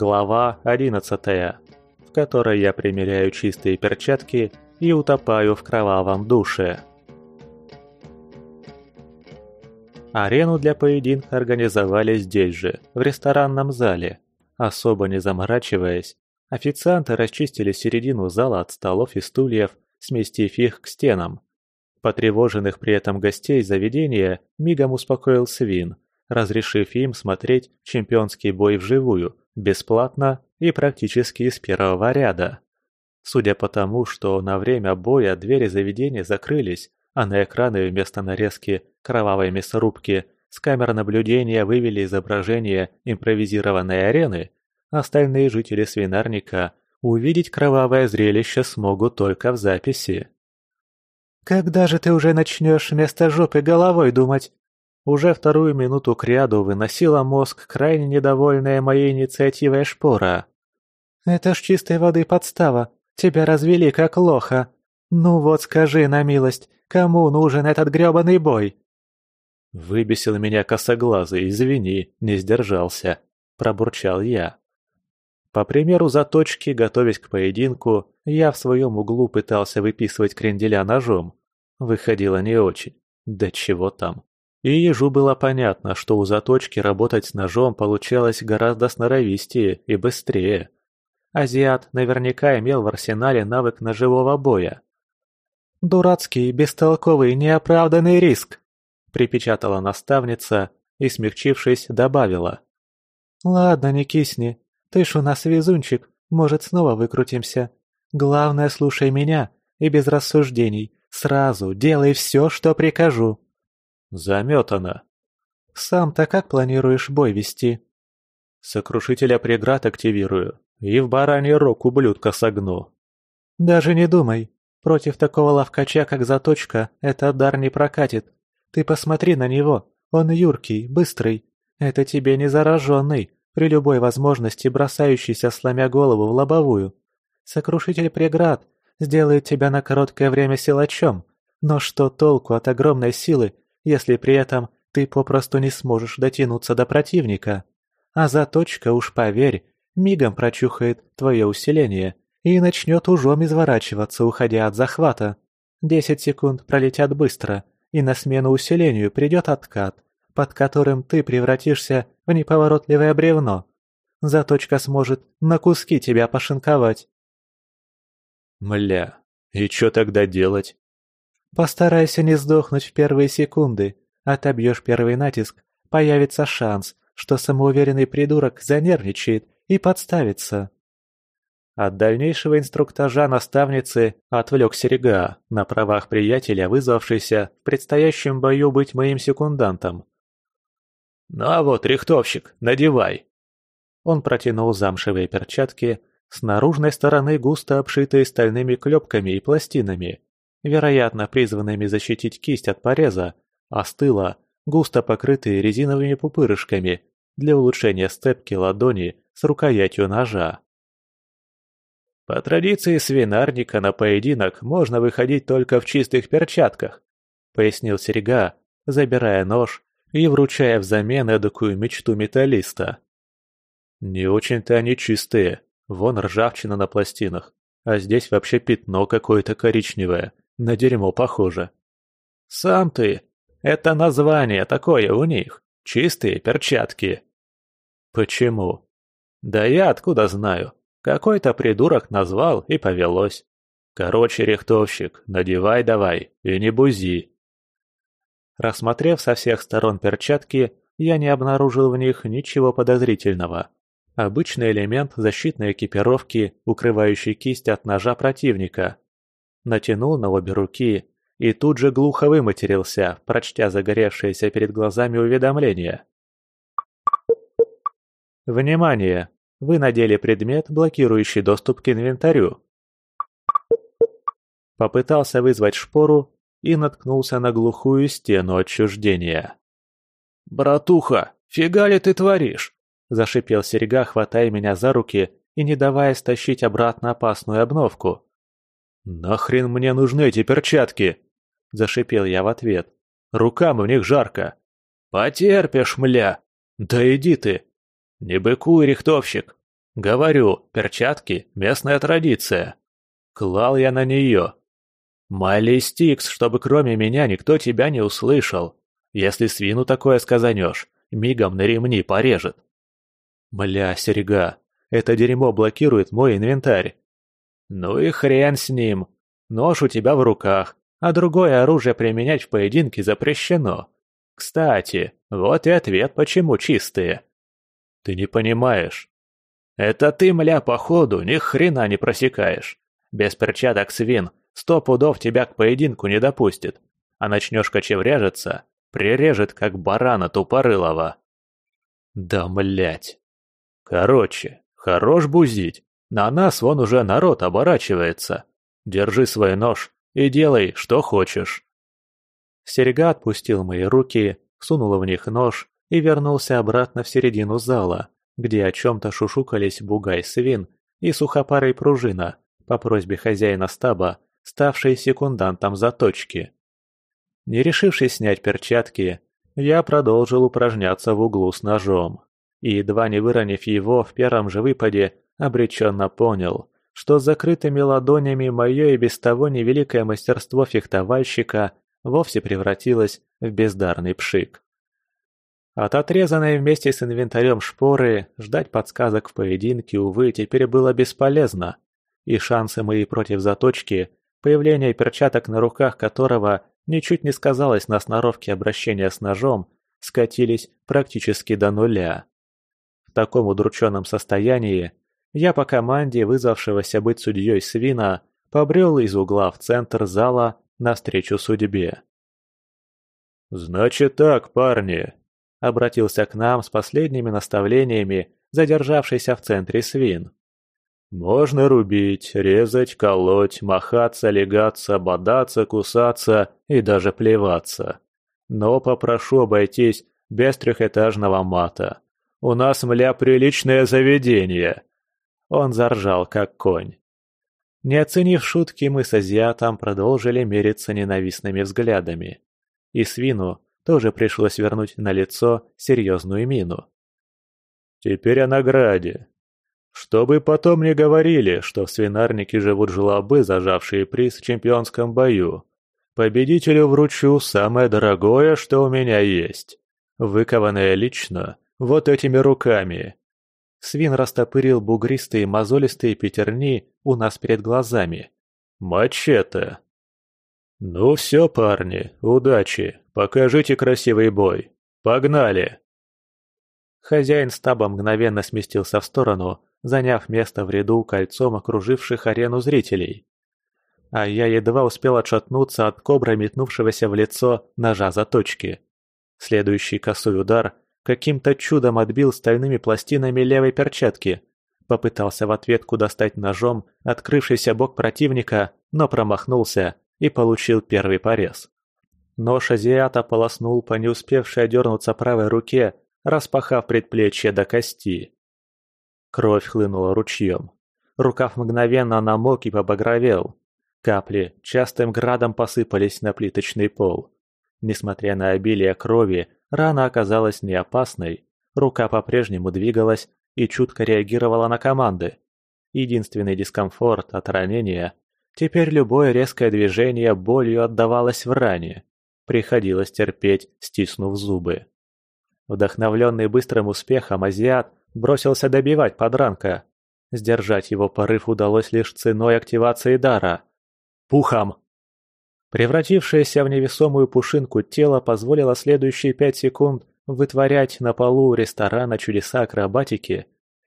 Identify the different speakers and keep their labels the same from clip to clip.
Speaker 1: Глава 11, в которой я примеряю чистые перчатки и утопаю в кровавом душе. Арену для поединка организовали здесь же, в ресторанном зале. Особо не заморачиваясь, официанты расчистили середину зала от столов и стульев, сместив их к стенам. Потревоженных при этом гостей заведения мигом успокоил Свин, разрешив им смотреть чемпионский бой вживую, бесплатно и практически из первого ряда. Судя по тому, что на время боя двери заведения закрылись, а на экраны вместо нарезки кровавой мясорубки с камер наблюдения вывели изображение импровизированной арены, остальные жители свинарника увидеть кровавое зрелище смогут только в записи.
Speaker 2: «Когда же ты уже начнешь вместо жопы головой думать?»
Speaker 1: Уже вторую минуту кряду выносила мозг крайне недовольная моей инициативой шпора.
Speaker 2: «Это ж чистой воды подстава. Тебя развели как лоха. Ну вот скажи на милость, кому нужен этот грёбаный бой?»
Speaker 1: Выбесил меня косоглазый, извини, не сдержался. Пробурчал я. По примеру заточки, готовясь к поединку, я в своем углу пытался выписывать кренделя ножом. Выходило не очень. Да чего там. И ежу было понятно, что у заточки работать с ножом получалось гораздо сноровистее и быстрее. Азиат наверняка имел в арсенале навык ножевого боя.
Speaker 2: «Дурацкий, бестолковый, неоправданный риск!» – припечатала наставница и, смягчившись, добавила. «Ладно, не кисни. Ты ж у нас везунчик, может, снова выкрутимся. Главное, слушай меня и без рассуждений. Сразу делай все, что прикажу».
Speaker 1: Заметано.
Speaker 2: «Сам-то как планируешь бой вести?»
Speaker 1: «Сокрушителя преград активирую и в бараний рог ублюдка согну».
Speaker 2: «Даже не думай. Против такого ловкача, как Заточка, этот дар не прокатит. Ты посмотри на него. Он юркий, быстрый. Это тебе не зараженный, при любой возможности бросающийся, сломя голову в лобовую. Сокрушитель преград сделает тебя на короткое время силачом, но что толку от огромной силы, если при этом ты попросту не сможешь дотянуться до противника? А заточка, уж поверь, мигом прочухает твое усиление и начнет ужом изворачиваться, уходя от захвата. Десять секунд пролетят быстро, и на смену усилению придет откат, под которым ты превратишься в неповоротливое бревно. Заточка сможет на куски тебя пошинковать.
Speaker 1: Мля, и что тогда делать?
Speaker 2: Постарайся не сдохнуть в первые секунды. Отобьешь первый натиск, появится шанс, что самоуверенный придурок занервничает и подставится.
Speaker 1: От дальнейшего инструктажа наставницы отвлек Серега, на правах приятеля, вызвавшийся в предстоящем бою быть моим секундантом. «Ну а вот, рихтовщик, надевай!» Он протянул замшевые перчатки, с наружной стороны густо обшитые стальными клепками и пластинами, вероятно, призванными защитить кисть от пореза, а с густо покрытые резиновыми пупырышками для улучшения степки ладони с рукоятью ножа. По традиции свинарника на поединок можно выходить только в чистых перчатках, пояснил Серега, забирая нож и вручая взамен эдакую мечту металлиста. Не очень-то они чистые, вон ржавчина на пластинах, а здесь вообще пятно какое-то коричневое, на дерьмо похоже. Сам ты, это название такое у них, чистые перчатки. Почему? Да я откуда знаю, какой-то придурок назвал и повелось. Короче, рихтовщик, надевай давай и не бузи. Рассмотрев со всех сторон перчатки, я не обнаружил в них ничего подозрительного. Обычный элемент защитной экипировки, укрывающий кисть от ножа противника. Натянул на обе руки и тут же глухо выматерился, прочтя загоревшееся перед глазами уведомление. Внимание! Вы надели предмет, блокирующий доступ к инвентарю. Попытался вызвать шпору и наткнулся на глухую стену отчуждения. «Братуха, фига ли ты творишь?» – зашипел Серега, хватая меня за руки и не давая стащить обратно опасную обновку. «Нахрен мне нужны эти перчатки?» – зашипел я в ответ. «Рукам в них жарко». «Потерпишь, мля!» «Да иди ты!» «Не быкуй, рихтовщик!» Говорю, перчатки – местная традиция. Клал я на нее. Майли Стикс, чтобы кроме меня никто тебя не услышал. Если свину такое сказанешь, мигом на ремни порежет. Мля, серега, это дерьмо блокирует мой инвентарь. Ну и хрен с ним. Нож у тебя в руках, а другое оружие применять в поединке запрещено. Кстати, вот и ответ, почему чистые. Ты не понимаешь. Это ты, мля, походу, ни хрена не просекаешь. Без перчаток свин сто пудов тебя к поединку не допустит. А начнешь кочевряжиться, прирежет, как барана тупорылого. Да, млять. Короче, хорош бузить. На нас вон уже народ оборачивается. Держи свой нож и делай, что хочешь.
Speaker 2: Серега отпустил мои руки, сунул в них нож и вернулся обратно в середину зала, где о чем-то шушукались бугай-свин и сухопарый пружина, по просьбе хозяина стаба, ставший секундантом заточки. Не решившись снять перчатки, я продолжил упражняться в углу с ножом, и, едва не выронив его в первом же выпаде, обреченно понял, что закрытыми ладонями мое и без того невеликое мастерство фехтовальщика вовсе превратилось в бездарный пшик. От отрезанной вместе с инвентарем шпоры ждать подсказок в поединке, увы, теперь было бесполезно, и шансы мои против заточки, появление перчаток на руках которого ничуть не сказалось на сноровке обращения с ножом, скатились практически до нуля. В таком удрученном состоянии я по команде вызвавшегося быть судьей свина побрел из угла в центр зала навстречу судьбе.
Speaker 1: «Значит так, парни», — обратился к нам с последними наставлениями задержавшийся в центре свин. «Можно рубить, резать, колоть, махаться, легаться, бодаться, кусаться и даже плеваться. Но попрошу обойтись без трехэтажного мата. У нас, мля, приличное заведение!» Он заржал, как конь. Не оценив шутки, мы с азиатом продолжили мериться ненавистными взглядами. И свину тоже пришлось вернуть на лицо серьезную мину. «Теперь о награде. Чтобы потом не говорили, что в свинарнике живут жлобы, зажавшие приз в чемпионском бою. Победителю вручу самое дорогое, что у меня есть. Выкованное лично, вот этими руками.
Speaker 2: Свин растопырил бугристые мозолистые пятерни у нас перед глазами.
Speaker 1: «Мачете!» «Ну все, парни, удачи, покажите красивый бой. Погнали!»
Speaker 2: Хозяин стаба мгновенно сместился в сторону, заняв место в ряду кольцом окруживших арену зрителей. А я едва успел отшатнуться от кобра, метнувшегося в лицо ножа заточки. Следующий косой удар каким-то чудом отбил стальными пластинами левой перчатки. Попытался в ответку достать ножом открывшийся бок противника, но промахнулся и получил первый порез. Нож азиата полоснул по не успевшей одернуться правой руке, распахав предплечье до кости. Кровь хлынула ручьем. Рукав мгновенно намок и побагровел. Капли частым градом посыпались на плиточный пол. Несмотря на обилие крови, Рана оказалась не опасной, рука по-прежнему двигалась и чутко реагировала на команды. Единственный дискомфорт от ранения – теперь любое резкое движение болью отдавалось в ране. Приходилось терпеть, стиснув зубы. Вдохновленный быстрым успехом, азиат бросился добивать подранка. Сдержать его порыв удалось лишь ценой активации дара. «Пухом!» Превратившееся в невесомую пушинку тело позволило следующие пять секунд вытворять на полу ресторана чудеса акробатики.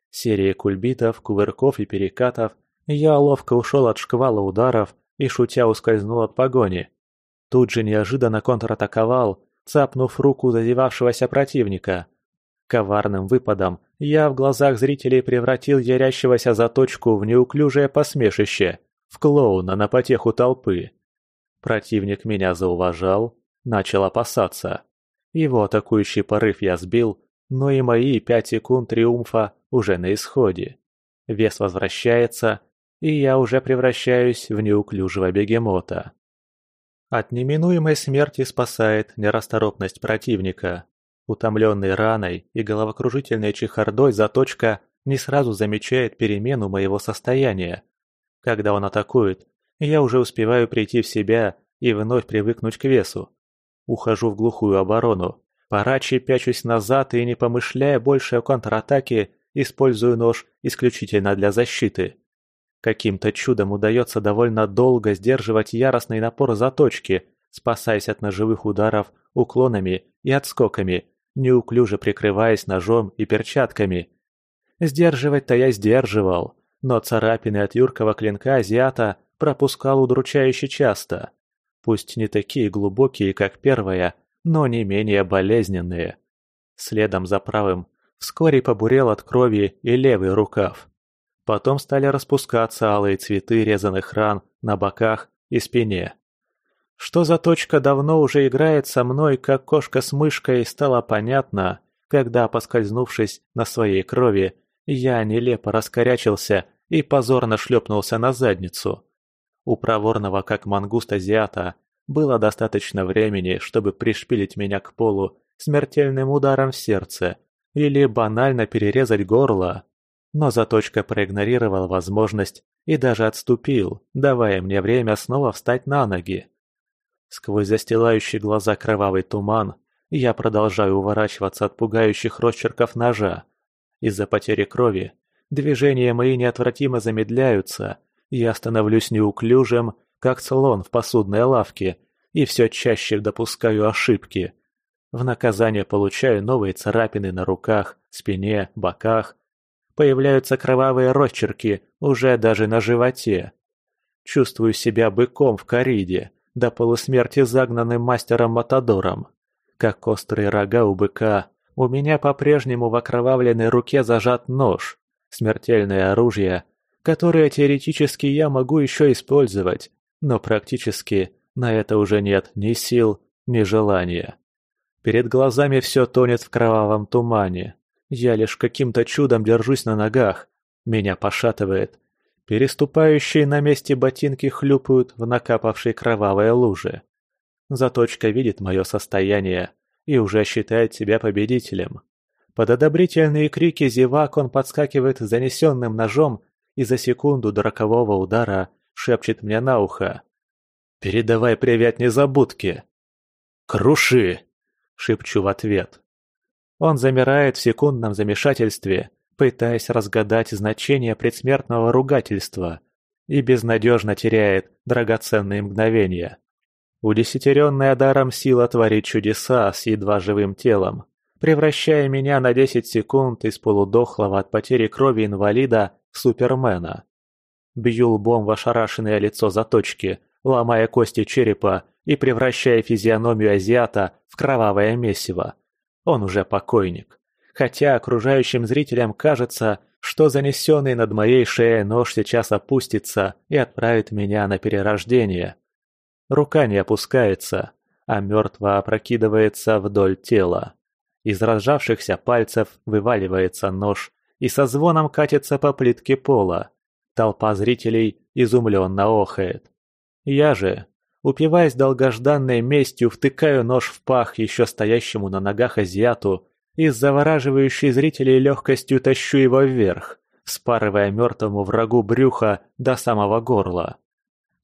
Speaker 2: Серии кульбитов, кувырков и перекатов. Я ловко ушел от шквала ударов и, шутя, ускользнул от погони. Тут же неожиданно контратаковал, цапнув руку зазевавшегося противника. Коварным выпадом я в глазах зрителей превратил ярящегося заточку в неуклюжее посмешище, в клоуна на потеху толпы. Противник меня зауважал, начал опасаться. Его атакующий порыв я сбил, но и мои пять секунд триумфа уже на исходе. Вес возвращается, и я уже превращаюсь в неуклюжего бегемота. От неминуемой смерти спасает нерасторопность противника. Утомленный раной и головокружительной чехардой заточка
Speaker 1: не сразу замечает перемену моего состояния. Когда он атакует, я уже успеваю прийти в себя и вновь привыкнуть к весу. Ухожу в глухую оборону, порачи пячусь назад и, не помышляя больше о контратаке, использую нож исключительно для защиты. Каким-то чудом удается довольно долго сдерживать яростный напор заточки, спасаясь от ножевых ударов уклонами и отскоками, неуклюже прикрываясь ножом и перчатками. Сдерживать-то я сдерживал, но царапины от юркого клинка азиата пропускал удручающе часто. Пусть не такие глубокие, как первая, но не менее болезненные. Следом за правым вскоре побурел от крови и левый рукав. Потом стали распускаться алые цветы резаных ран на боках и спине. Что за точка давно уже играет со мной, как кошка с мышкой, стало понятно, когда, поскользнувшись на своей крови, я нелепо раскорячился и позорно шлепнулся на задницу. У проворного, как мангуст азиата, было достаточно времени, чтобы пришпилить меня к полу смертельным ударом в сердце или банально перерезать горло. Но Заточка проигнорировал возможность и даже отступил, давая мне время снова встать на ноги. Сквозь застилающий глаза кровавый туман я продолжаю уворачиваться от пугающих росчерков ножа. Из-за потери крови движения мои неотвратимо замедляются, я становлюсь неуклюжим, как слон в посудной лавке, и все чаще допускаю ошибки. В наказание получаю новые царапины на руках, спине, боках. Появляются кровавые росчерки уже даже на животе. Чувствую себя быком в кориде, до полусмерти загнанным мастером-матадором. Как острые рога у быка, у меня по-прежнему в окровавленной руке зажат нож, смертельное оружие, которое теоретически я могу еще использовать, но практически на это уже нет ни сил, ни желания. Перед глазами все тонет в кровавом тумане. Я лишь каким-то чудом держусь на ногах. Меня пошатывает, Переступающие на месте ботинки хлюпают в накапавшей кровавой луже. Заточка видит мое состояние и уже считает себя победителем. Под одобрительные крики зевак он подскакивает занесенным ножом и за секунду до рокового удара шепчет мне на ухо. «Передавай привет незабудке!» «Круши!» — шепчу в ответ. Он замирает в секундном замешательстве пытаясь разгадать значение предсмертного ругательства, и безнадежно теряет драгоценные мгновения. Удесятеренная даром сила творит чудеса с едва живым телом, превращая меня на 10 секунд из полудохлого от потери крови инвалида супермена. Бью лбом в ошарашенное лицо заточки, ломая кости черепа и превращая физиономию азиата в кровавое месиво. Он уже покойник хотя окружающим зрителям кажется, что занесенный над моей шеей нож сейчас опустится и отправит меня на перерождение. Рука не опускается, а мертво опрокидывается вдоль тела. Из разжавшихся пальцев вываливается нож и со звоном катится по плитке пола. Толпа зрителей изумленно охает. Я же, упиваясь долгожданной местью, втыкаю нож в пах еще стоящему на ногах азиату и с завораживающей зрителей легкостью тащу его вверх, спарывая мертвому врагу брюха до самого горла.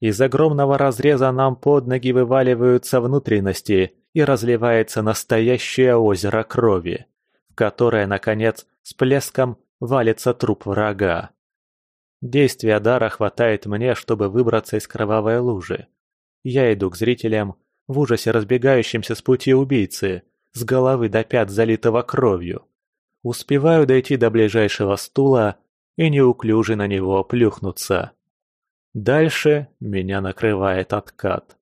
Speaker 1: Из огромного разреза нам под ноги вываливаются внутренности и разливается настоящее озеро крови, в которое, наконец, с плеском валится труп врага. Действия дара хватает мне, чтобы выбраться из кровавой лужи. Я иду к зрителям, в ужасе разбегающимся с пути убийцы, с головы до пят залитого кровью. Успеваю дойти до ближайшего стула и неуклюже на него плюхнуться. Дальше меня накрывает откат.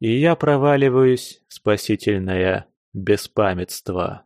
Speaker 1: И я проваливаюсь в спасительное беспамятство.